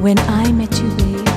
When I met you, babe.